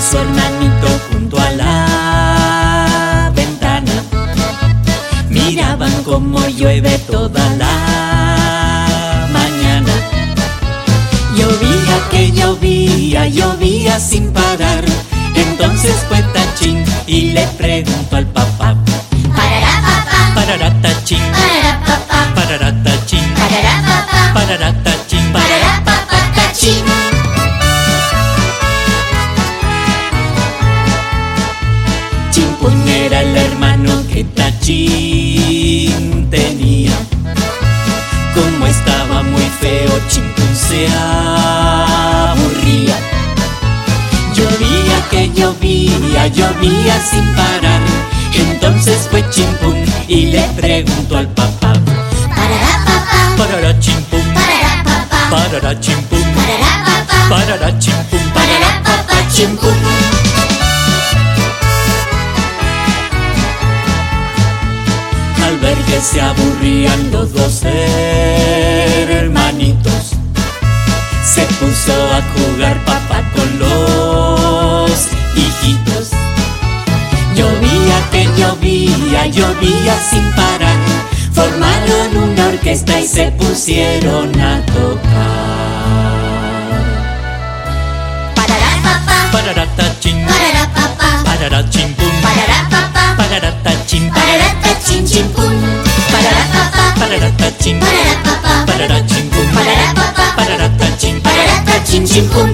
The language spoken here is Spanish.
su hermanito junto a la ventana miraban como llueve toda la mañana. Llovía que llovía, llovía sin parar. Entonces fue Tachín y le preguntó al papá. Parará papá. Parará Tachín. Era el hermano que Tachín tenía. Como estaba muy feo, Chimpún se aburría. Llovía que llovía, llovía sin parar. Entonces fue Chimpún y le preguntó al papá. Parará papá, Parará Chimpún, parará papá, parará Chimpún, Al ver que se aburrían los dos hermanitos, se puso a jugar papá con los hijitos. Llovía que llovía, llovía sin parar. Formaron una orquesta y se pusieron a tocar. simple